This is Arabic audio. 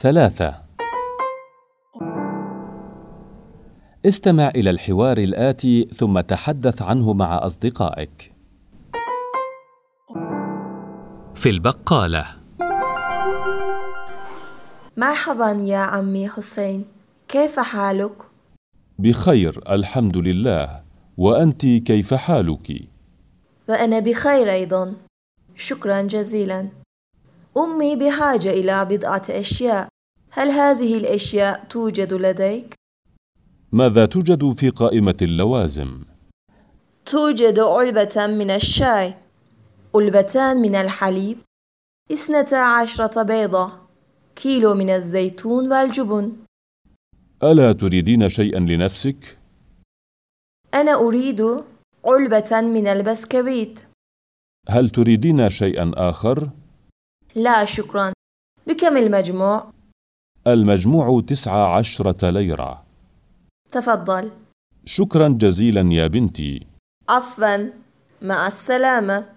ثلاثة استمع إلى الحوار الآتي ثم تحدث عنه مع أصدقائك. في البقالة مرحبا يا عمي حسين كيف حالك؟ بخير الحمد لله وأنت كيف حالك؟ وأنا بخير أيضا شكرا جزيلا أمي بحاجة إلى بضعة أشياء هل هذه الأشياء توجد لديك؟ ماذا توجد في قائمة اللوازم؟ توجد علبة من الشاي علبتان من الحليب اثنتا عشرة بيضة كيلو من الزيتون والجبن ألا تريدين شيئا لنفسك؟ أنا أريد علبة من البسكويت هل تريدين شيئا آخر؟ لا شكرا. بكم المجموع؟ المجموع تسعة عشرة ليرة. تفضل. شكرا جزيلا يا بنتي. عفوا. مع السلامة.